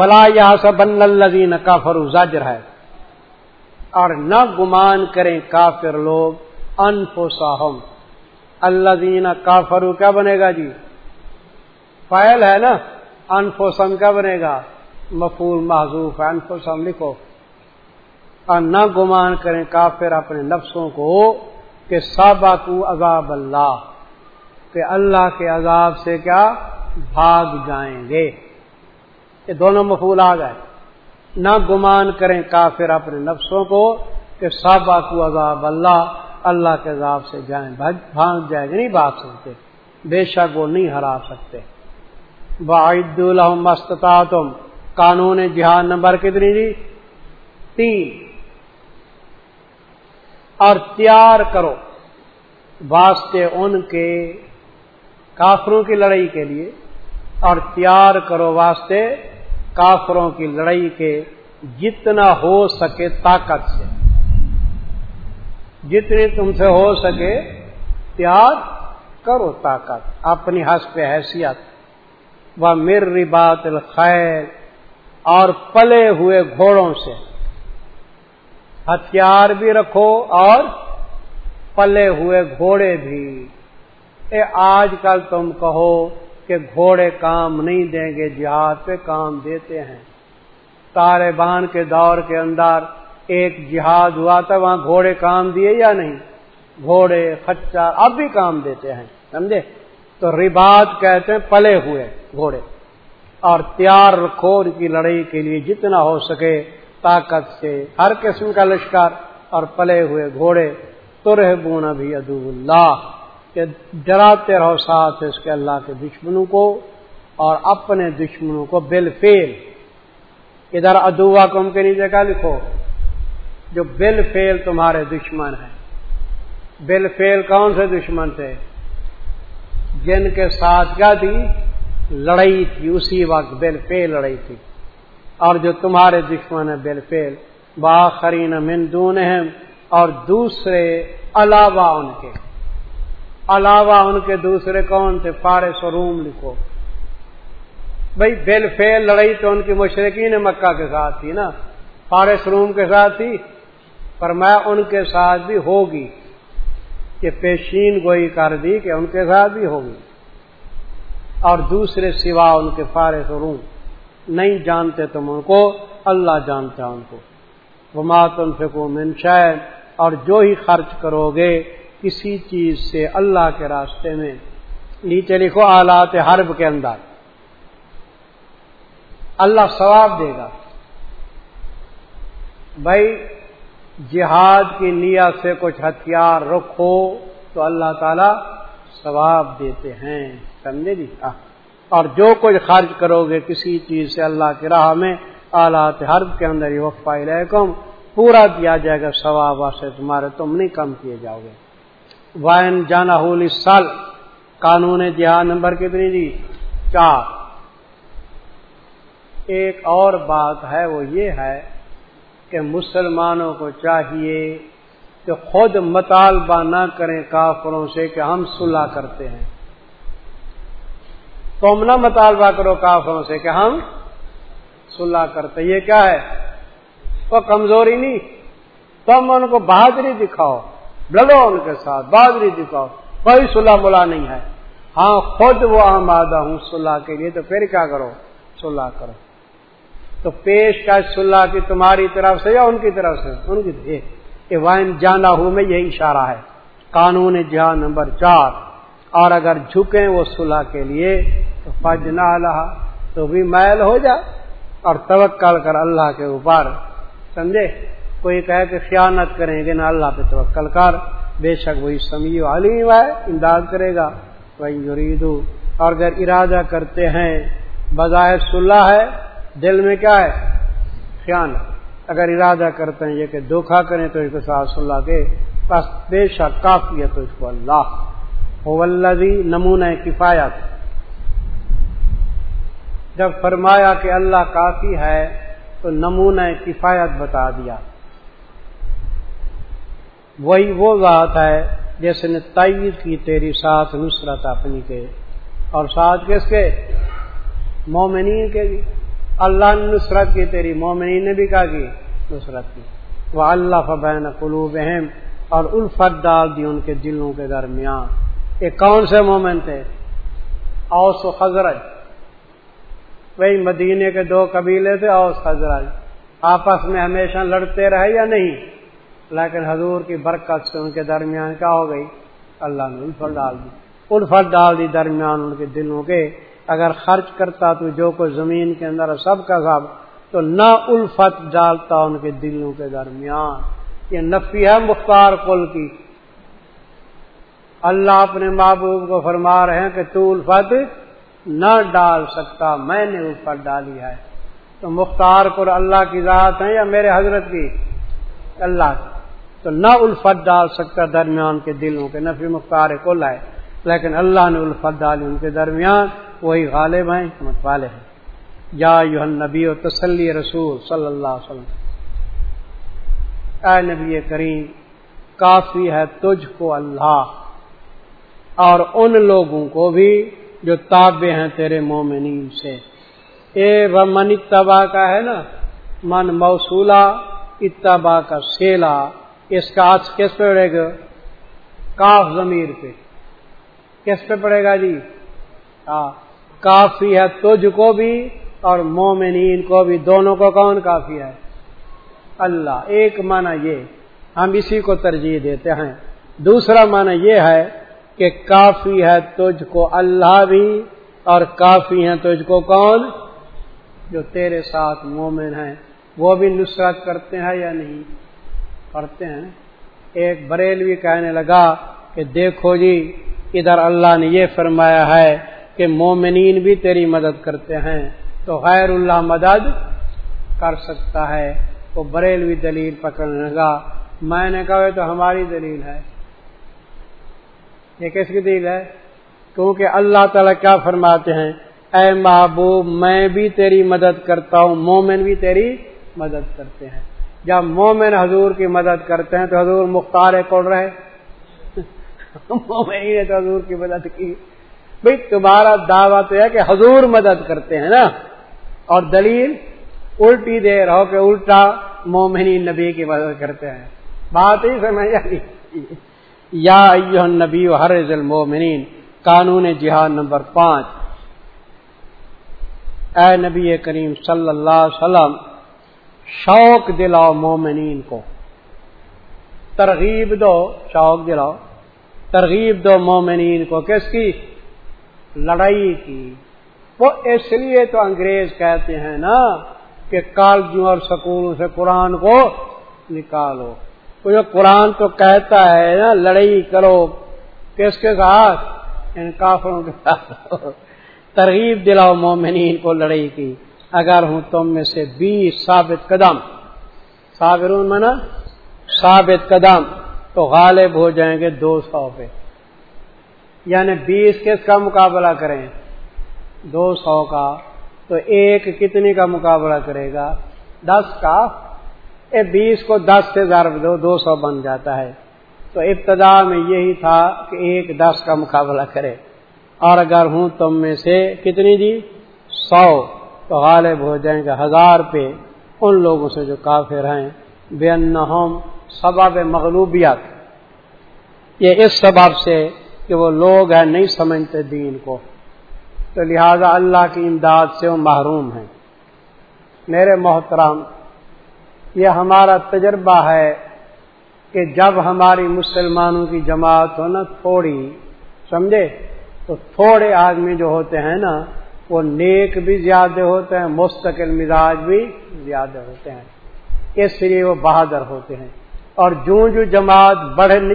فلا یا سبن الذین کافر زجر ہے۔ اور نہ گمان کریں کافر لوگ، انفسہم۔ الذین کافرو کیا بنے گا جی؟ فائل ہے نا؟ انفسم کیا بنے گا؟ مفول محضوف ہے۔ انفسم لکھو۔ اور نہ گمان کریں کافر اپنے نفسوں کو کہ صابہ عذاب اللہ، کہ اللہ کے عذاب سے کیا؟ بھاگ جائیں گے۔ یہ دونوں مفول آ گئے۔ نہ گمان کریں کافر اپنے نفسوں کو کہ صابہ کو عذاب اللہ اللہ کے عذاب سے جائیں۔ بھاگ جائے گا نہیں بھاگ سکتے۔ بے شک وہ نہیں ہرا سکتے۔ باعد الحم مستتا تم قانون جہاد نمبر کتنی جی؟ تین۔ اور تیار کرو واسطے ان کے کافروں کی لڑائی کے لیے۔ اور تیار کرو واسطے کافروں کی لڑائی کے جتنا ہو سکے طاقت سے۔ جتنی تم سے ہو سکے تیار کرو طاقت، اپنی ہنس پہ حیثیت۔ وہ مر ربات الخیر اور پلے ہوئے گھوڑوں سے۔ ہتھیار بھی رکھو اور پلے ہوئے گھوڑے بھی۔ اے آج کل تم کہو کہ گھوڑے کام نہیں دیں گے جہاد پہ کام دیتے ہیں۔ طالبان کے دور کے اندر ایک جہاد ہوا تھا، وہاں گھوڑے کام دیے یا نہیں؟ گھوڑے خچر اب بھی کام دیتے ہیں، سمجھے؟ تو ربات کہتے ہیں پلے ہوئے گھوڑے۔ اور تیار رکھو ان کی لڑائی کے لیے جتنا ہو سکے طاقت سے۔ ہر قسم کا لشکر اور پلے ہوئے گھوڑے تو رہ بونا بھی ادو اللہ۔ کہ ڈراتے رہو ساتھ اس کے اللہ کے دشمنوں کو اور اپنے دشمنوں کو بل فیل ادھر ادوا کم کے نیچے کا لکھو۔ جو بل فیل تمہارے دشمن ہیں۔ بل فیل کون سے دشمن تھے؟ جن کے ساتھ کیا تھی؟ لڑائی تھی۔ اسی وقت بل فیل لڑائی تھی۔ اور جو تمہارے دشمن ہیں بل فیل باخرین مندون ہیں اور دوسرے علاوہ ان کے۔ علاوہ ان کے دوسرے کون تھے؟ فارس و روم، لکھو۔ بھائی بل فیل لڑائی تو ان کی مشرقین مکہ کے ساتھ تھی نا۔ فارس روم کے ساتھ تھی۔ پر میں ان کے ساتھ بھی ہوگی۔ کہ پیشین گوئی کر دی کہ ان کے ساتھ بھی ہوگی۔ اور دوسرے سوا ان کے فارس و روم۔ نہیں جانتے تم ان کو، اللہ جانتا ان کو۔ وہ ماتن فکو منشا اور جو ہی خرچ کرو گے کسی چیز سے اللہ کے راستے میں نیچے لکھو آلات حرب کے اندر۔ اللہ ثواب دے گا۔ بھائی، جہاد کی نیت سے کچھ ہتھیار رکھو تو اللہ تعالی ثواب دیتے ہیں، سمجھے جی؟ ہاں۔ اور جو کچھ خرچ کرو گے کسی چیز سے اللہ کی راہ میں، آلات حرب کے اندر یہ وقفہ علیکم، پورا دیا جائے گا ثواب سے تمہارے تم نہیں کم کیے جاؤ گے۔ وائن جانا ہولی سال قانون جہاد نمبر کتنی جی؟ چار۔ ایک اور بات ہے، وہ یہ ہے کہ مسلمانوں کو چاہیے کہ خود مطالبہ نہ کریں کافروں سے کہ ہم صلح کرتے ہیں۔ تم نہ مطالبہ کرو کافروں سے کہ ہم صلح کرتے یہ کیا ہے؟ وہ کمزوری نہیں۔ تم ان کو بہادری دکھاؤ۔ لڑو ان کے ساتھ، بہادری دکھاؤ۔ کوئی صلح ملا نہیں ہے۔ ہاں خود وہ آمادہ ہوں صلح کے لیے، تو پھر کیا کرو؟ صلح کرو۔ تو پیش کا صلح کی تمہاری طرف سے یا ان کی طرف سے؟ ان کی وائن جانا ہوں میں یہی اشارہ ہے۔ قانون جہاں نمبر چار۔ اور اگر جھکیں وہ صلح کے لیے، تو فج نہ تو بھی میل ہو جا۔ اور توکل کر اللہ کے اوپر، سمجھے؟ کوئی کہے کہ خیانت کریں گے، نہ اللہ پہ توکل کر۔ بے شک وہی سمیع علیم ہے، امداد کرے گا۔ وہی یریدو۔ اور اگر ارادہ کرتے ہیں، بظاہر صلح ہے، دل میں کیا ہے؟ خیانت۔ اگر ارادہ کرتے ہیں یہ کہ دھوکھا کریں تو اس کے ساتھ صلح کے۔ بس بے شک کافی ہے تو اس کو اللہ۔ ولزی نمونہ کفایت۔ جب فرمایا کہ اللہ کافی ہے، تو نمونہ کفایت بتا دیا۔ وہی وہ ذات ہے جس نے تعید کی تیری ساتھ نصرت اپنی کے۔ اور ساتھ کس کے؟ مومنین کے بھی۔ اللہ نے نصرت کی، تیری مومنی نے بھی کہا کی نصرت کی۔ وہ اللہ فبین قلوب اہم اور الفت ڈال دی ان کے دلوں کے درمیان۔ یہ کون سے مومن تھے؟ اوس و خزرج وہی مدینے کے دو قبیلے تھے، اوس خزرج آپس میں ہمیشہ لڑتے رہے یا نہیں؟ لیکن حضور کی برکت سے ان کے درمیان کیا ہو گئی؟ اللہ نے الفت ڈال دی۔ الفت ڈال دی درمیان ان کے دلوں کے۔ اگر خرچ کرتا تو جو کوئی زمین کے اندر سب کا سب تو نہ الفت ڈالتا ان کے دلوں کے درمیان۔ یہ نفی ہے مختار کل کی۔ اللہ اپنے محبوب کو فرما رہے ہیں کہ تو الفت نہ ڈال سکتا، میں نے الفت ڈالی ہے۔ تو مختار کو اللہ کی ذات ہے یا میرے حضرت کی؟ اللہ کی۔ تو نہ الفت ڈال سکتا درمیان کے دلوں کے، نفی مختار کو لائے۔ لیکن اللہ نے الفت ڈالی ان کے درمیان، وہی غالب ہیں حکمت والے ہیں۔ یا یو نبی و تسلی رسول صلی اللہ علیہ وسلم۔ اے نبی کریم، کافی ہے تجھ کو اللہ اور ان لوگوں کو بھی جو تابع ہیں تیرے مومنین سے۔ اے وہ من اتبا کا ہے نا، من موصولہ اتبا کا سیلا اس کا آج کس پہ پڑے گا؟ کاف ضمیر پہ۔ کس پہ پڑے گا جی؟ کافی ہے تجھ کو بھی اور مومنین کو بھی، دونوں کو کون کافی ہے؟ اللہ۔ ایک معنی یہ، ہم اسی کو ترجیح دیتے ہیں۔ دوسرا معنی یہ ہے کہ کافی ہے تجھ کو اللہ بھی اور کافی ہے تجھ کو کون؟ جو تیرے ساتھ مومن ہیں۔ وہ بھی نصرت کرتے ہیں یا نہیں؟ کرتے ہیں۔ ایک بریلوی کہنے لگا کہ دیکھو جی ادھر اللہ نے یہ فرمایا ہے کہ مومنین بھی تیری مدد کرتے ہیں، تو غیر اللہ مدد کر سکتا ہے۔ وہ بریلوی دلیل پکڑنے لگا۔ میں نے کہا تو ہماری دلیل ہے۔ یہ کس کی دلیل ہے؟ کیونکہ اللہ تعالیٰ کیا فرماتے ہیں؟ اے محبوب، میں بھی تیری مدد کرتا ہوں، مومن بھی تیری مدد کرتے ہیں۔ جب مومن حضور کی مدد کرتے ہیں تو حضور مختار کوڑ رہے؟ مومن نے تو حضور کی مدد کی۔ بھائی تمہارا دعویٰ تو ہے کہ حضور مدد کرتے ہیں نا۔ اور دلیل الٹی دے رہو کہ الٹا مومنی نبی کی مدد کرتے ہیں۔ بات ہی سمجھ یا نبی و ہر المومنین، قانون جہاد نمبر پانچ۔ اے نبی کریم صلی اللہ علیہ وسلم شوق دلاؤ مومنین کو۔ ترغیب دو، شوق دلاؤ۔ ترغیب دو مومنین کو۔ کس کی؟ لڑائی کی۔ وہ اس لیے تو انگریز کہتے ہیں نا کہ کالجوں اور سکولوں سے قرآن کو نکالو۔ تو جو قرآن تو کہتا ہے نا، لڑائی کرو۔ کس کے ساتھ؟ ان کافروں کے ساتھ۔ ترغیب دلاؤ مومنین کو لڑائی کی۔ اگر ہوں تم میں سے بیس ثابت قدم، صابرون منا ثابت قدم، تو غالب ہو جائیں گے دو سو پہ۔ یعنی بیس کس کا مقابلہ کریں؟ دو سو کا۔ تو ایک کتنی کا مقابلہ کرے گا؟ دس کا۔ اے بیس کو دس سے ضرب دو دو سو بن جاتا ہے۔ تو ابتدا میں یہی تھا کہ ایک دس کا مقابلہ کرے۔ اور اگر ہوں تم میں سے کتنی جی؟ سو۔ تو غالب ہو جائیں گے ہزار پہ ان لوگوں سے جو کافر ہیں بے سبب مغلوبیت یہ اس سبب سے کہ وہ لوگ ہیں، نہیں سمجھتے دین کو۔ تو لہذا اللہ کی امداد سے وہ محروم ہیں۔ میرے محترم، یہ ہمارا تجربہ ہے کہ جب ہماری مسلمانوں کی جماعت ہو نا تھوڑی، سمجھے؟ تو تھوڑے آدمی جو ہوتے ہیں نا وہ نیک بھی زیادہ ہوتے ہیں، مستقل مزاج بھی زیادہ ہوتے ہیں۔ اس لیے وہ بہادر ہوتے ہیں۔ اور جو جو جماعت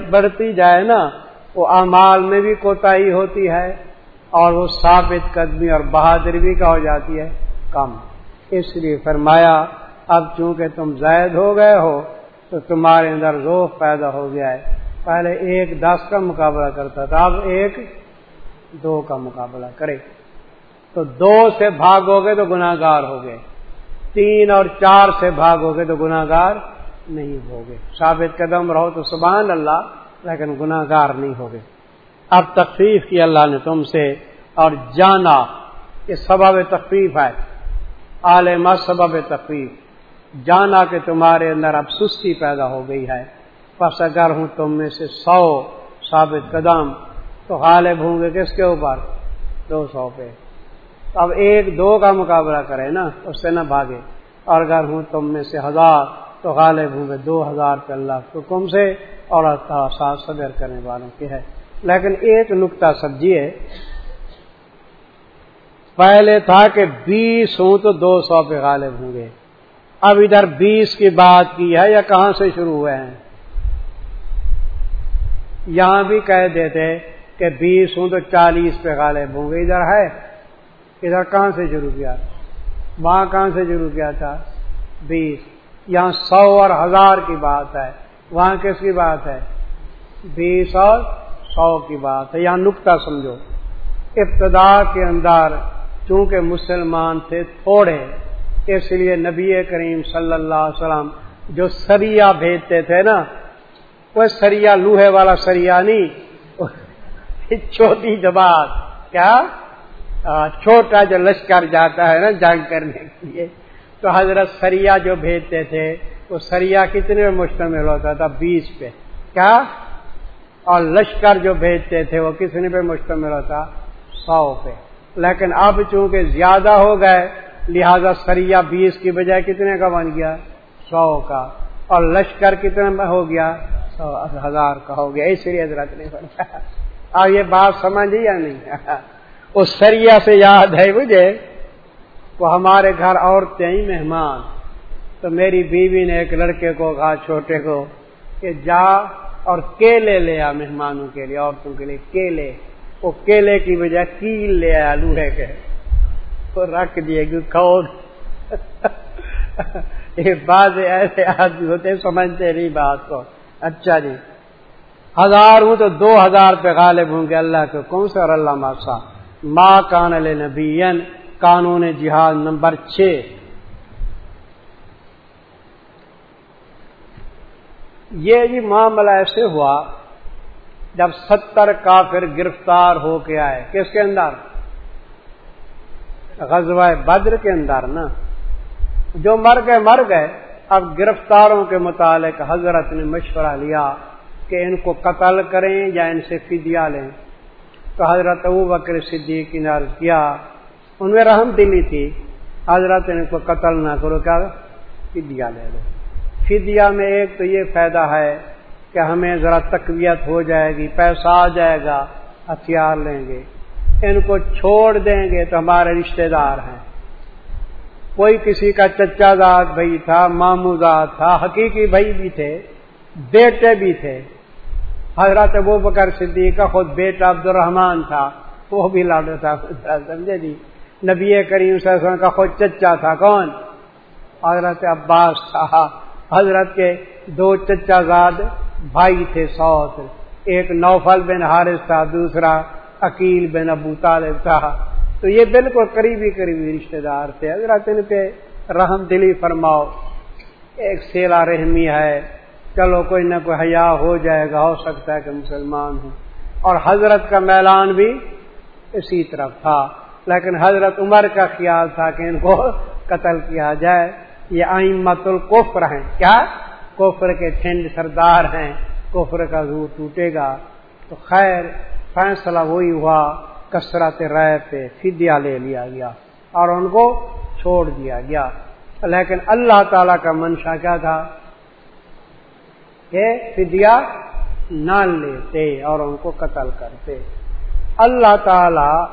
بڑھتی جائے نا، وہ اعمال میں بھی کوتاہی ہوتی ہے اور وہ ثابت قدمی اور بہادری بھی کا ہو جاتی ہے کم۔ اس لیے فرمایا، اب چونکہ تم زائد ہو گئے ہو، تو تمہارے اندر روح پیدا ہو گیا ہے۔ پہلے ایک دس کا مقابلہ کرتا تھا، اب ایک دو کا مقابلہ کرے۔ تو دو سے بھاگو گے تو گناگار ہوگئے تین اور چار سے بھاگو گے تو گناگار نہیں ہوگے۔ ثابت قدم رہو تو سبحان اللہ، لیکن گناگار نہیں ہوگے۔ اب تخفیف کی اللہ نے تم سے اور جانا یہ سبب تخفیف ہے عالم سبب تقریب جانا کہ تمہارے اندر اب سستی پیدا ہو گئی ہے۔ پس اگر ہوں تم میں سے سو ثابت قدم، تو غالب ہوں گے کس کے اوپر؟ دو سو پہ۔ اب ایک دو کا مقابلہ کرے نا، اس سے نہ بھاگے۔ اور اگر ہوں تم میں سے ہزار، تو غالب ہوں گے دو ہزار پہ اللہ حکم سے اور ساتھ صدر کرنے والوں کی ہے۔ لیکن ایک نقطہ سبزی پہلے تھا کہ بیس ہوں تو دو سو پہ غالب ہوں گے۔ اب ادھر بیس کی بات کی ہے یا کہاں سے شروع ہوئے ہیں؟ یہاں بھی کہہ دیتے کہ بیس ہوں تو چالیس پہ غالب ہوں گے۔ ادھر ہے۔ ادھر کہاں سے شروع کیا؟ وہاں کہاں سے شروع کیا تھا؟ بیس۔ یہاں سو اور ہزار کی بات ہے۔ وہاں کس کی بات ہے؟ بیس اور سو کی بات ہے۔ یہاں نقطہ سمجھو۔ ابتدا کے اندر چونکہ مسلمان تھے تھوڑے، اس لیے نبی کریم صلی اللہ علیہ وسلم جو سریا بھیجتے تھے نا، وہ سریا لوہے والا سریا نہیں چھوٹی جماعت کیا؟ چھوٹا جو لشکر جاتا ہے نا جنگ کرنے کے لیے، تو حضرت سریا جو بھیجتے تھے، وہ سریا کتنے میں مشتمل ہوتا تھا؟ بیس پہ۔ کیا؟ اور لشکر جو بھیجتے تھے، وہ کتنے پہ مشتمل ہوتا؟ سو پہ۔ لیکن اب چونکہ زیادہ ہو گئے، لہذا سریا بیس کی بجائے کتنے کا بن گیا؟ سو کا۔ اور لشکر کتنے میں ہو گیا؟ سو ہزار کا ہو گیا۔ اس لیے حضرت نہیں بنتا اب یہ بات سمجھ یا نہیں؟ اس سریا سے یاد ہے مجھے، وہ ہمارے گھر عورتیں ہی مہمان۔ تو میری بیوی نے ایک لڑکے کو کہا، چھوٹے کو، کہ جا اور کیلے لے آ مہمانوں کے لیے، عورتوں کے لیے کیلے۔ وہ کیلے کی بجائے کیل لے آیا، لوہے کے۔ تو رکھ دیے گی کون؟ یہ بات ایسے آدمی ہوتے سمجھتے نہیں بات کو۔ اچھا جی۔ ہزار ہوں تو دو ہزار پہ غالب ہوں گے، اللہ کے کون سے اور اللہ ماسا۔ ماں کان نبی قانون جہاد نمبر چھ۔ یہ جی معاملہ ایسے ہوا جب ستر کافر گرفتار ہو کے آئے۔ کس کے اندر؟ غزوہ بدر کے اندر نا۔ جو مر گئے مر گئے۔ اب گرفتاروں کے متعلق حضرت نے مشورہ لیا کہ ان کو قتل کریں یا ان سے فدیہ لیں۔ تو حضرت ابو بکر صدیق کی نار کیا، ان میں رحم دلی تھی۔ حضرت ان کو قتل نہ کرو کیا فدیہ لے لو۔ فدیہ میں ایک تو یہ فائدہ ہے کہ ہمیں ذرا تقویت ہو جائے گی، پیسہ آ جائے گا، ہتھیار لیں گے۔ ان کو چھوڑ دیں گے تو ہمارے رشتے دار ہیں۔ کوئی کسی کا چچا داد بھائی تھا مامو داد تھا، حقیقی بھائی بھی تھے، بیٹے بھی تھے۔ حضرت وہ بکر صدیق کا خود بیٹا عبد الرحمان تھا، وہ بھی لاڈو تھا، سمجھے جی؟ نبی کریم صلی اللہ علیہ وسلم کا خود چچا تھا، کون؟ حضرت عباس تھا۔ حضرت کے دو چچا زاد بھائی تھے، سوت۔ ایک نوفل بن حارث تھا، دوسرا عقیل بن ابو طالب تھا۔ تو یہ بالکل قریبی قریبی رشتے دار تھے۔ حضرت ان پہ رحم دلی فرماؤ۔ ایک سیلا رحمی ہے۔ چلو کوئی نہ کوئی حیا ہو جائے گا، ہو سکتا ہے کہ مسلمان ہوں۔ اور حضرت کا میلان بھی اسی طرف تھا۔ لیکن حضرت عمر کا خیال تھا کہ ان کو قتل کیا جائے۔ یہ آئمت القفر ہیں۔ کیا؟ کفر کے ٹھنڈ سردار ہیں۔ کفر کا زور ٹوٹے گا۔ تو خیر، فیصلہ وہی ہوا۔ کثرت رائے پہ فدیا لے لیا گیا اور ان کو چھوڑ دیا گیا۔ لیکن اللہ تعالی کا منشا کیا تھا؟ کہ فدیا نہ لیتے اور ان کو قتل کرتے۔ اللہ تعالی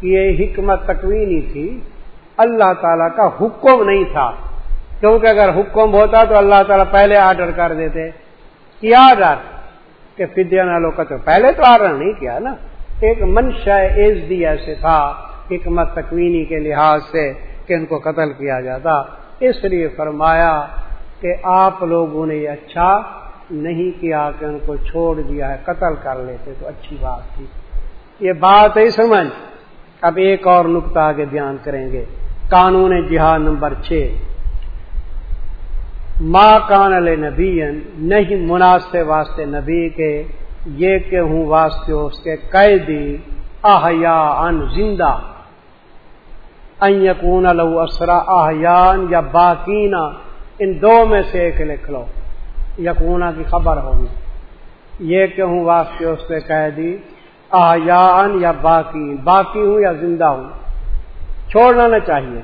کی یہ حکمت تکوینی تھی۔ اللہ تعالیٰ کا حکم نہیں تھا۔ کیونکہ اگر حکم ہوتا تو اللہ تعالیٰ پہلے آرڈر کر دیتے۔ کیا آرڈر؟ کہ فدیا نہ لوگ پہلے تو آرڈر نہیں کیا نا۔ ایک منشا ایز دی ایسے تھا، حکمت تکوینی کے لحاظ سے کہ ان کو قتل کیا جاتا۔ اس لیے فرمایا کہ آپ لوگوں نے یہ اچھا نہیں کیا کہ ان کو چھوڑ دیا ہے، قتل کر لیتے، تو اچھی بات تھی۔ یہ بات ہے سمجھ۔ اب ایک اور نقطہ آگے بیان کریں گے۔ قانون جہاد نمبر چھ۔ ماں کان نبی نہیں مناسب واسطے نبی کے، یہ کہ ہوں واسطے اس کے قیدی احیا ان زندہ یقون اسرا احیان یا باقینا ان دو میں سے ایک لکھ لو۔ یقونا کی خبر ہوگی۔ یہ کہ ہوں اس پہ کہہ دی احیان یا باقی باقی ہوں یا زندہ ہوں۔ چھوڑنا نہ چاہیے۔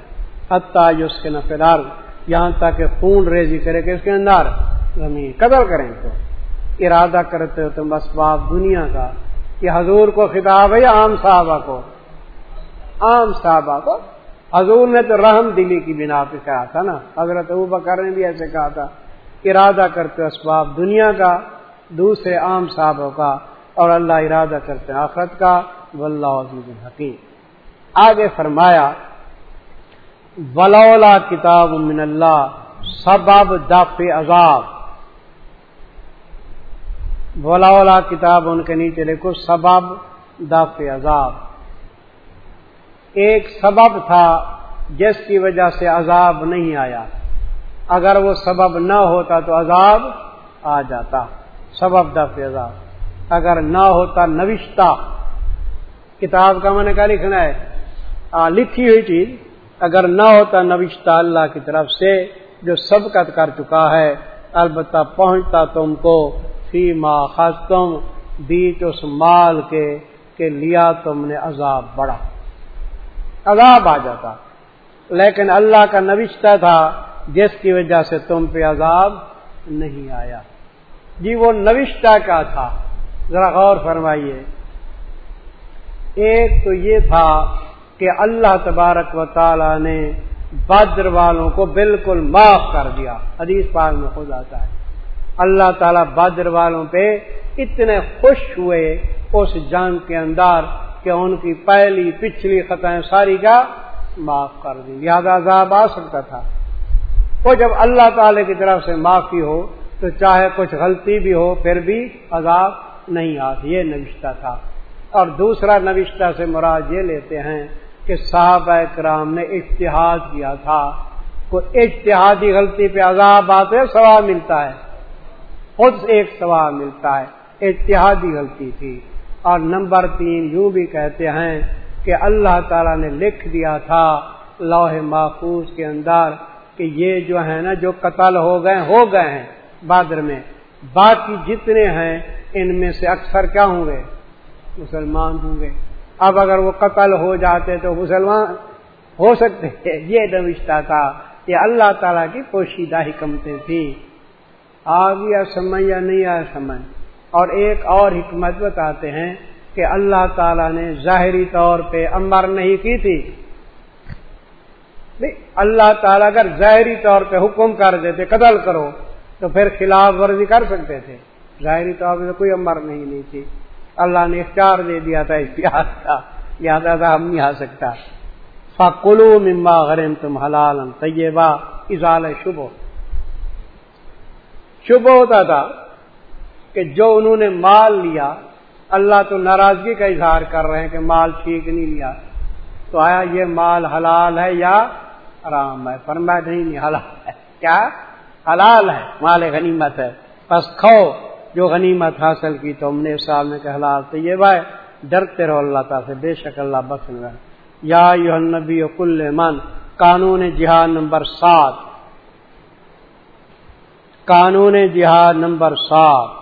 حتیٰ اس کے نفرار یہاں تک کہ خون ریزی کرے کہ اس کے اندر زمین قدر کریں تو ارادہ کرتے ہو تم اسباب دنیا کا۔ یہ حضور کو خطاب ہے یا عام صحابہ کو؟ عام صحابہ کو۔ حضور نے تو رحم دلی کی بنا پہ کہا تھا نا۔ حضرت ابو بکر نے بھی ایسے کہا تھا۔ ارادہ کرتے اسباب دنیا کا، دوسرے عام صحابوں کا، اور اللہ ارادہ کرتے آخرت کا۔ واللہ عزیز حکیم آگے فرمایا، ولولا کتاب من اللہ سبب دف عذاب۔ ولا کتاب ان کے نیچے لکھو، سبب دف عذاب۔ ایک سبب تھا جس کی وجہ سے عذاب نہیں آیا۔ اگر وہ سبب نہ ہوتا تو عذاب آ جاتا۔ سبب دف عذاب۔ اگر نہ ہوتا نوشتہ۔ کتاب کا میں نے کیا لکھنا ہے۔ آ, لکھی ہوئی چیز۔ اگر نہ ہوتا نوشتہ اللہ کی طرف سے جو سبقت کر چکا ہے البتہ پہنچتا تم کو۔ فیما خاص تم بیچ اس مال کے کہ لیا تم نے عذاب بڑا۔ عذاب آ جاتا۔ لیکن اللہ کا نوشتہ تھا، جس کی وجہ سے تم پہ عذاب نہیں آیا۔ جی وہ نوشتہ کا تھا۔ ذرا غور فرمائیے۔ ایک تو یہ تھا کہ اللہ تبارک و تعالی نے بدر والوں کو بالکل معاف کر دیا۔ حدیث پاک میں خود آتا ہے۔ اللہ تعالیٰ بدر والوں پہ اتنے خوش ہوئے، اس جنگ کے اندر کہ ان کی پہلی پچھلی خطائیں ساری کا معاف کر دی۔ یاد عذاب آ سکتا تھا۔ وہ جب اللہ تعالی کی طرف سے معافی ہو تو چاہے کچھ غلطی بھی ہو، پھر بھی عذاب نہیں آتی۔ یہ نوشتہ تھا۔ اور دوسرا نوشتہ سے مراد یہ لیتے ہیں کہ صحابہ کرام نے اشتہاد کیا تھا۔ کوئی اشتہادی غلطی پہ عذاب آتے سواب ملتا ہے۔ خود سے ایک سوال ملتا ہے۔ اتحادی غلطی تھی۔ اور نمبر تین یوں بھی کہتے ہیں کہ اللہ تعالی نے لکھ دیا تھا لوہ محفوظ کے اندر کہ یہ جو ہے نا جو قتل ہو گئے ہو گئے ہیں بادر میں۔ باقی جتنے ہیں، ان میں سے اکثر کیا ہوں گے؟ مسلمان ہوں گے۔ اب اگر وہ قتل ہو جاتے تو مسلمان ہو سکتے۔ ہیں یہ نوشتہ تھا یہ اللہ تعالیٰ کی پوشیدہ حکمتیں تھیں۔ آ گیا سمجھ یا نہیں آیا سمجھ؟ اور ایک اور حکمت بتاتے ہیں کہ اللہ تعالی نے ظاہری طور پہ امر نہیں کی تھی۔ اللہ تعالیٰ اگر ظاہری طور پہ حکم کر دیتے، قتل کرو، تو پھر خلاف ورزی کر سکتے تھے۔ ظاہری طور پہ کوئی امر نہیں نہیں تھی۔ اللہ نے اختیار دے دیا تھا اختیار کا، لہٰذا تھا ہم نہیں آ سکتا فکلو ممبا غرم تم حلال طیبہ اضال شبو شبہ ہوتا تھا۔ کہ جو انہوں نے مال لیا، اللہ تو ناراضگی کا اظہار کر رہے ہیں کہ مال ٹھیک نہیں لیا۔ تو آیا یہ مال حلال ہے یا آرام ہے؟ فرمایا نہیں نہیں، حلال ہے۔ کیا؟ حلال ہے، مال غنیمت ہے۔ بس کھو جو غنیمت حاصل کی تو ہم نے سال میں کہ حلال تو یہ بھائی، ڈرتے رہو اللہ تعالیٰ سے، بے شک اللہ بخش یا یو نبی کل من قانون جہاد نمبر سات۔ قانون جہاد نمبر سات۔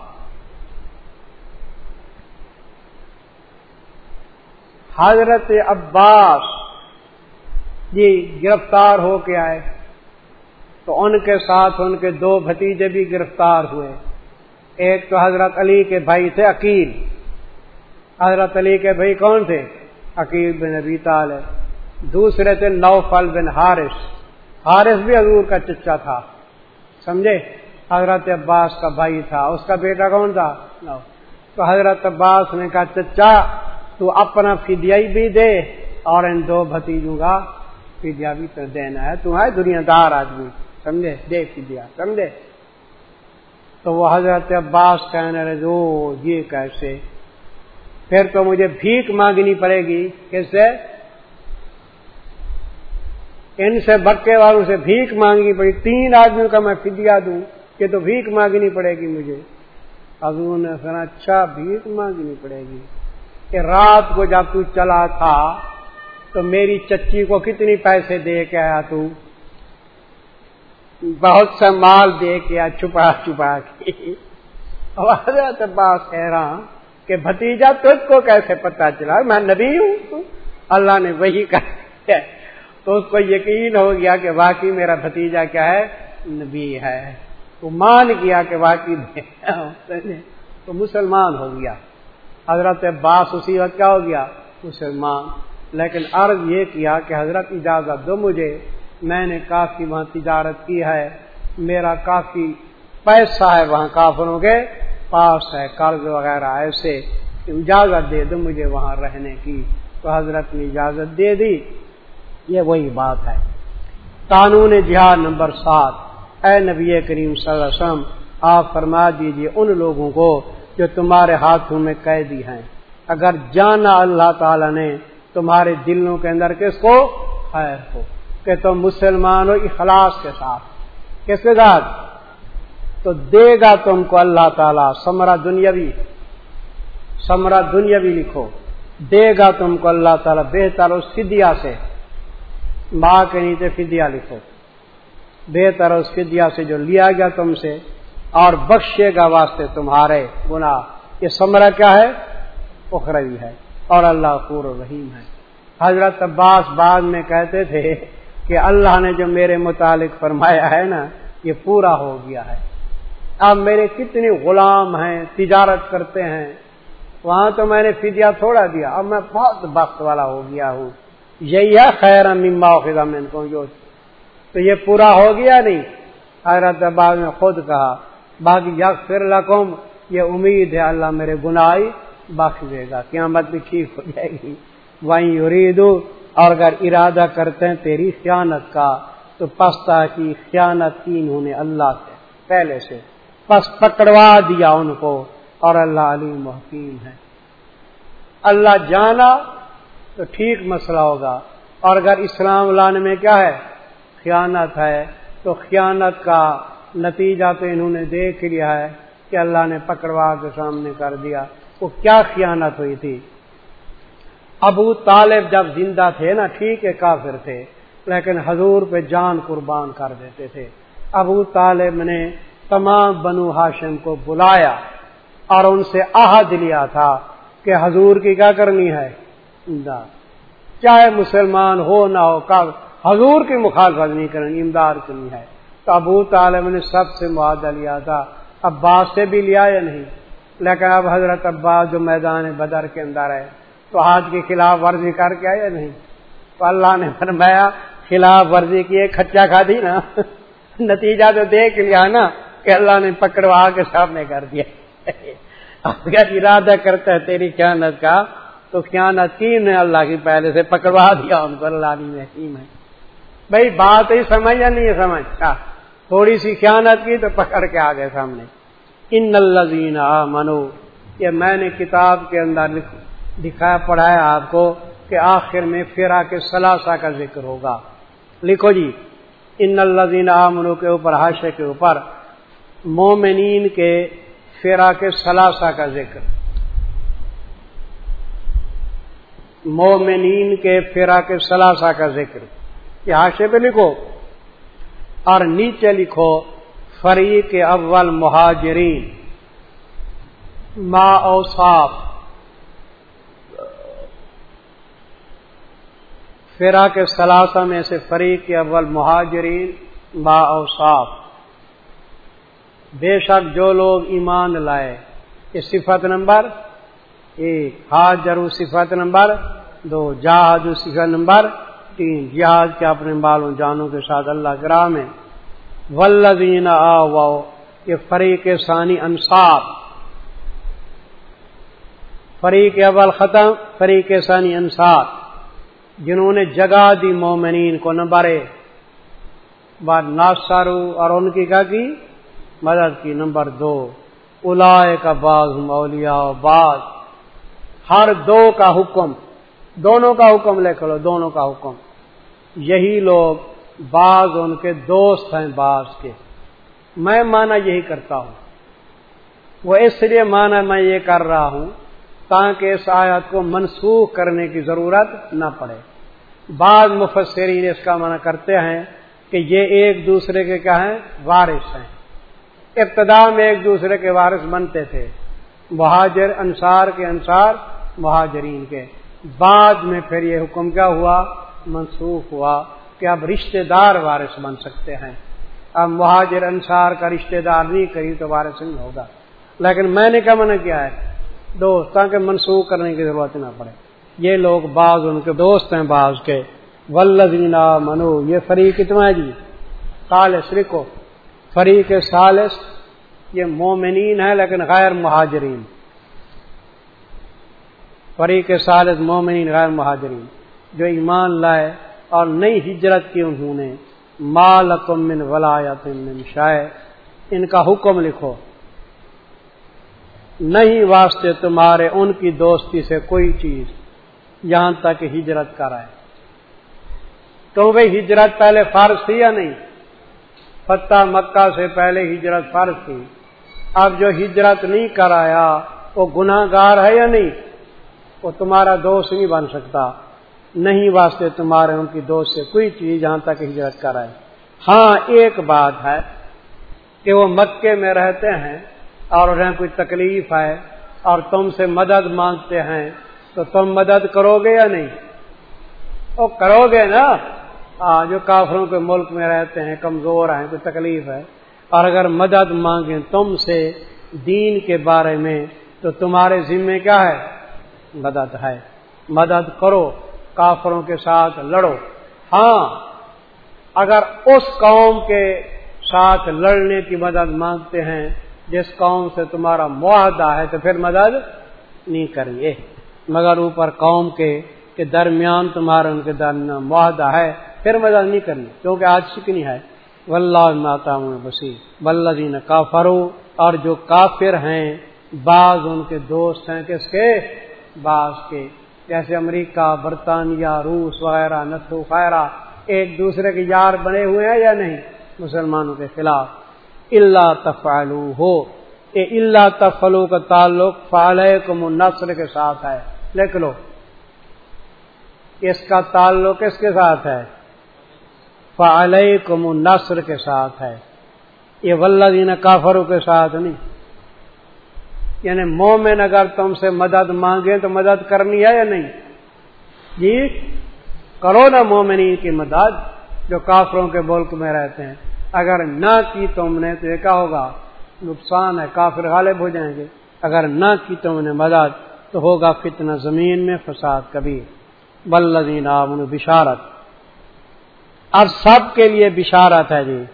حضرت عباس جی گرفتار ہو کے آئے تو ان کے ساتھ ان کے دو بھتیجے بھی گرفتار ہوئے۔ ایک تو حضرت علی کے بھائی تھے عقیل۔ حضرت علی کے بھائی کون تھے؟ عقیل بن ابی طالب۔ دوسرے تھے نوفل بن حارث۔ حارث بھی حضور کا چچا تھا۔ سمجھے؟ حضرت عباس کا بھائی تھا۔ اس کا بیٹا کون تھا؟ تو حضرت عباس نے کہا، چچا تو اپنا فدیائی بھی دے اور ان دو بھتیجوں کا فدیا بھی تو دینا ہے۔ تمہارے دنیا دار آدمی، سمجھے؟ دے فدیا سمجھے؟ تو وہ حضرت عباس کہنے رہے یہ کیسے؟ پھر تو مجھے بھیک مانگنی پڑے گی کس سے ان سے بکے والوں سے بھیک مانگنی پڑی۔ تین آدمیوں کا میں فدیا دوں کہ تو بھیک مانگنی پڑے گی مجھے۔ حضور نے سنا اچھا بھیک مانگنی پڑے گی۔ کہ رات کو جب تو چلا تھا، تو میری چچی کو کتنی پیسے دے کے آیا تو؟ بہت سا مال دے کے آیا، چھپا چھپا کے۔ حضرت عباس حیران کہ بھتیجا تجھ کو کیسے پتا چلا؟ میں نبی ہوں اللہ نے وہی کہا تو اس کو یقین ہو گیا کہ واقعی میرا بھتیجا کیا ہے؟ نبی ہے۔ تو مان گیا کہ واقعی تو مسلمان ہو گیا۔ حضرت عباس اسی وقت کیا ہو گیا؟ مسلمان۔ لیکن عرض یہ کیا کہ حضرت اجازت دو مجھے، میں نے کافی وہاں تجارت کی ہے، میرا کافی پیسہ ہے وہاں کافروں کے پاس ہے، قرض وغیرہ ایسے اجازت دے دو مجھے وہاں رہنے کی۔ تو حضرت نے اجازت دے دی۔ یہ وہی بات ہے۔ قانون جہاد نمبر سات۔ اے نبی کریم صلی اللہ علیہ وسلم، آپ فرما دیجیے ان لوگوں کو جو تمہارے ہاتھوں میں قیدی ہیں۔ اگر جانا اللہ تعالی نے تمہارے دلوں کے اندر کس کو؟ خیر ہو کہ تم مسلمان ہو اخلاص کے ساتھ۔ کس کے ساتھ؟ تو دے گا تم کو اللہ تعالیٰ سمرا دنیاوی۔ سمرا دنیاوی لکھو۔ دے گا تم کو اللہ تعالیٰ بہتر اس فدیا سے۔ ماں کے نیچے فدیا لکھو۔ بہتر اس فدیا سے جو لیا گیا تم سے۔ اور بخشے گا واسطے تمہارے گنا یہ سمرا کیا ہے؟ اخروی ہے۔ اور اللہ قور رحیم ہے۔ حضرت عباس بعد میں کہتے تھے کہ اللہ نے جو میرے متعلق فرمایا ہے نا، یہ پورا ہو گیا ہے۔ اب میرے کتنے غلام ہیں، تجارت کرتے ہیں۔ وہاں تو میں نے فدیا تھوڑا دیا، اب میں بہت وقت والا ہو گیا ہوں۔ یہی ہے خیر مما خدا میں کو جو تو یہ پورا ہو گیا نہیں؟ حضرت عباس نے خود کہا باقی یک فر لکم، یہ امید ہے اللہ میرے گناہی بخش دے گا۔ قیامت بھی ٹھیک ہو جائے گی۔ وہیں ارید اور اگر ارادہ کرتے ہیں تیری خیانت کا، تو پستا کی خیانت کی انہوں نے اللہ سے پہلے سے پس پکڑوا دیا ان کو۔ اور اللہ علی محکیم ہے۔ اللہ جانا تو ٹھیک مسئلہ ہوگا۔ اور اگر اسلام لانے میں کیا ہے؟ خیانت ہے۔ تو خیانت کا نتیجہ تو انہوں نے دیکھ لیا ہے کہ اللہ نے پکڑوا کے سامنے کر دیا۔ وہ کیا خیانت ہوئی تھی؟ ابو طالب جب زندہ تھے نا، ٹھیک ہے، کافر تھے، لیکن حضور پہ جان قربان کر دیتے تھے۔ ابو طالب نے تمام بنو ہاشم کو بلایا اور ان سے عہد لیا تھا کہ حضور کی کیا کرنی ہے؟ امداد۔ چاہے مسلمان ہو نہ ہو حضور کی مخالفت نہیں کرنی، امداد کرنی ہے۔ تو ابو طالب نے سب سے معاہدہ لیا تھا۔ عباس سے بھی لیا یا نہیں؟ لیکن اب حضرت عباس جو میدان بدر کے اندر ہے، تو آج کے خلاف ورزی کر کے آیا نہیں؟ تو اللہ نے فرمایا، خلاف ورزی کی ایک کھچا کھا دی نا۔ نتیجہ تو دیکھ لیا نا کہ اللہ نے پکڑوا کے سامنے کر دیا۔ اگر ارادہ کرتا ہے تیری خیانت کا؟ تو خیانت کی نے اللہ کی پہلے سے پکڑوا دیا۔ ان کو اللہ میں حکیم ہے بھائی، بات ہی سمجھ یا نہیں سمجھتا تھوڑی سی خیانت کی تو پکڑ کے آ گئے سامنے۔ ان الزین منو یہ میں نے کتاب کے اندر دکھایا، پڑھایا آپ کو کہ آخر میں فرا کے سلاسا کا ذکر ہوگا۔ لکھو جی ان الزین منو کے اوپر حاشے کے اوپر مومنین کے فرا کے سلاسا کا ذکر۔ مومنین کے فرا کے سلاسا کا ذکر۔ یہ حاشے پہ لکھو۔ اور نیچے لکھو، فریق اول مہاجرین۔ ما اوصاف۔ فرا کے سلاسا میں سے فریق اول مہاجرین، ما اوصاف۔ بے شک جو لوگ ایمان لائے، یہ صفت نمبر ایک۔ حاجر صفت نمبر دو جہاز صفت نمبر تین جہاز کے اپنے بالوں جانوں کے ساتھ اللہ گرام ہے ولدین آ یہ فریق ثانی انصاف فریق اول ختم، فریق ثانی انصاف جنہوں نے جگہ دی مومنین کو نمبر بار ناسارو اور ان کی کیا کی؟ مدد کی۔ نمبر دو۔ الا کا بعض مولیا بعض۔ ہر دو کا حکم، دونوں کا حکم لے لو دونوں کا حکم۔ یہی لوگ بعض ان کے دوست ہیں بعض کے۔ میں مانا یہی کرتا ہوں۔ وہ اس لیے مانا میں یہ کر رہا ہوں تاکہ اس آیت کو منسوخ کرنے کی ضرورت نہ پڑے۔ بعض مفسرین اس کا منع کرتے ہیں کہ یہ ایک دوسرے کے کیا ہیں؟ وارث ہیں۔ ابتدا میں ایک دوسرے کے وارث بنتے تھے۔ مہاجر انصار کے انصار، مہاجرین کے۔ بعد میں پھر یہ حکم کیا ہوا؟ منسوخ ہوا کہ اب رشتہ دار وارث بن سکتے ہیں۔ اب مہاجر انصار کا رشتہ دار نہیں کری تو وارث نہیں ہوگا۔ لیکن میں نے کیا منع کیا ہے، دوست، تاکہ منسوخ کرنے کی ضرورت نہ پڑے۔ یہ لوگ بعض ان کے دوست ہیں، بعض کے۔ ولزینا منو یہ فریق کتنا ہے جی؟ سالس رکو۔ فریق سالس یہ مومنین ہے لیکن غیر مہاجرین۔ فریق سالس مومنین، غیر مہاجرین۔ جو ایمان لائے اور نئی ہجرت کی انہوں نے مال من ولایت من شائع ان کا حکم لکھو۔ نہیں واسطے تمہارے ان کی دوستی سے کوئی چیز یہاں تک ہجرت کرائے تو بھائی ہجرت پہلے فرض تھی یا نہیں؟ فتح مکہ سے پہلے ہجرت فرض تھی۔ اب جو ہجرت نہیں کرایا وہ گناہ گار ہے یا نہیں؟ وہ تمہارا دوست نہیں بن سکتا۔ نہیں واسطے تمہارے ان کی دوست سے کوئی چیز جہاں تک ہجرت کرائے ہاں ایک بات ہے کہ وہ مکے میں رہتے ہیں اور انہیں کوئی تکلیف ہے اور تم سے مدد مانگتے ہیں، تو تم مدد کرو گے یا نہیں؟ وہ کرو گے نا؟ ہاں، جو کافروں کے ملک میں رہتے ہیں، کمزور ہیں، کوئی تکلیف ہے۔ اور اگر مدد مانگیں تم سے دین کے بارے میں، تو تمہارے ذمے کیا ہے؟ مدد ہے۔ مدد کرو۔ کافروں کے ساتھ لڑو۔ ہاں اگر اس قوم کے ساتھ لڑنے کی مدد مانگتے ہیں، جس قوم سے تمہارا معاہدہ ہے، تو پھر مدد نہیں کریے مگر اوپر قوم کے کے درمیان تمہارا ان کے درمیان معاہدہ ہے، پھر مدد نہیں کرنی کیونکہ آج سکنی ہے۔ ولہ بسی ولدین کافرو اور جو کافر ہیں، بعض ان کے دوست ہیں۔ کس کے؟ بعض کے جیسے امریکہ، برطانیہ، روس وغیرہ نسو وغیرہ ایک دوسرے کے یار بنے ہوئے ہیں یا نہیں؟ مسلمانوں کے خلاف۔ اللہ تفالو ہو یہ اللہ تفلو کا تعلق فالح نصر کے ساتھ ہے۔ لکھ لو۔ اس کا تعلق کس کے ساتھ ہے؟ فعلیہ کم کے ساتھ ہے۔ یہ ولدین کافروں کے ساتھ نہیں۔ یعنی مومن اگر تم سے مدد مانگے تو مدد کرنی ہے یا نہیں؟ جی کرو نا مومنین کی مدد جو کافروں کے ملک میں رہتے ہیں۔ اگر نہ کی تم نے تو یہ کیا ہوگا؟ نقصان ہے، کافر غالب ہو جائیں گے۔ اگر نہ کی تم نے مدد تو ہوگا فتنہ زمین میں فساد کبھی۔ بلدین آمن بشارت۔ اب سب کے لیے بشارت ہے جی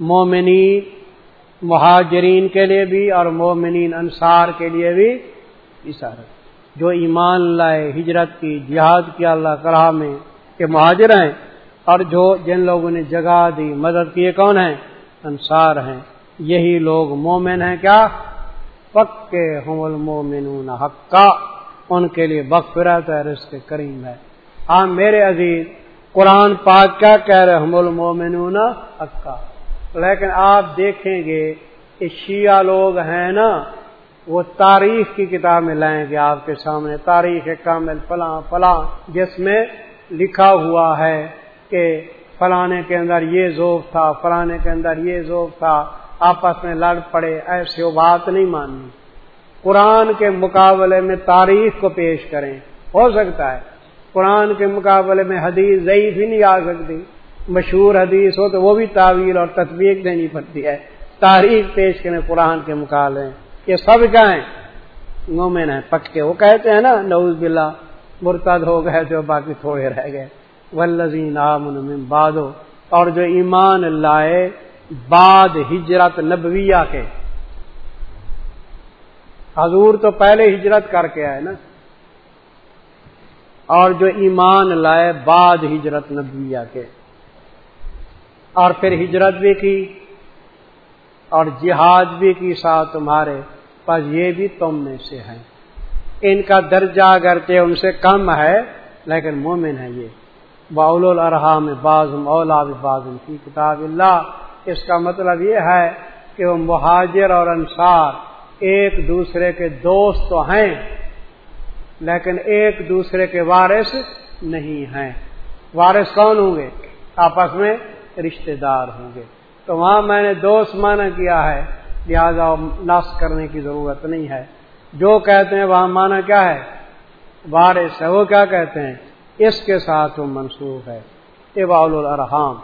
مومنین مہاجرین کے لیے بھی اور مومنین انصار کے لیے بھی بشارت جو ایمان لائے، ہجرت کی، جہاد کیا اللہ کرا میں کہ مہاجر ہیں اور جو جن لوگوں نے جگہ دی، مدد کیے، کون ہیں؟ انصار ہیں۔ یہی لوگ مومن ہیں کیا؟ پکے ہم المومنون حقا۔ ان کے لیے بخرت ہے، رزق کریم ہے۔ ہاں میرے عزیز، قرآن پاک کیا کہہ رہے ہم المومنون حقا۔ لیکن آپ دیکھیں گے کہ شیعہ لوگ ہیں نا، وہ تاریخ کی کتاب میں لائیں گے آپ کے سامنے۔ تاریخ کامل فلاں فلاں، جس میں لکھا ہوا ہے کہ فلانے کے اندر یہ ذوق تھا، فلانے کے اندر یہ ذوق تھا، آپس میں لڑ پڑے ایسے وہ بات نہیں ماننی۔ قرآن کے مقابلے میں تاریخ کو پیش کریں۔ ہو سکتا ہے، قرآن کے مقابلے میں حدیث ضعیف ہی نہیں آ سکتی۔ مشہور حدیث ہو تو وہ بھی تعویل اور تصویر دینی پڑتی ہے۔ تاریخ پیش کریں، قرآن کے مقابلے۔ یہ سب کیا ہیں مومن ہیں، پکے۔ وہ کہتے ہیں نا نوز بلا مرتد ہو گئے جو باقی تھوڑے رہ گئے۔ ولزین بادو اور جو ایمان لائے بعد ہجرت نبویہ کے۔ حضور تو پہلے ہجرت کر کے آئے نا۔ اور جو ایمان لائے بعد ہجرت نبویہ کے۔ اور پھر ہجرت بھی کی اور جہاد بھی کی ساتھ تمہارے پس یہ بھی تم میں سے ہیں۔ ان کا درجہ اگرچہ ان سے کم ہے، لیکن مومن ہے یہ۔ باول الرحام باز اولا بازم کی کتاب اللہ۔ اس کا مطلب یہ ہے کہ وہ مہاجر اور انصار ایک دوسرے کے دوست تو ہیں، لیکن ایک دوسرے کے وارث نہیں ہیں۔ وارث کون ہوں گے؟ آپس میں رشتے دار ہوں گے۔ تو وہاں میں نے دوست مانا کیا ہے، لہذا نس کرنے کی ضرورت نہیں ہے۔ جو کہتے ہیں وہاں مانا کیا ہے؟ وارث ہے۔ وہ کیا کہتے ہیں؟ اس کے ساتھ وہ منسوخ ہے۔ ابال الرحام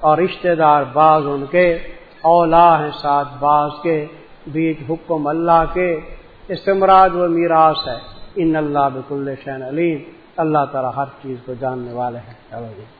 اور رشتے دار بعض ان کے اولا ہیں ساتھ بعض کے، بیچ حکم اللہ کے۔ استمراج و میراث ہے۔ ان اللہ بکل شین علیم۔ اللہ تعالیٰ ہر چیز کو جاننے والے ہیں۔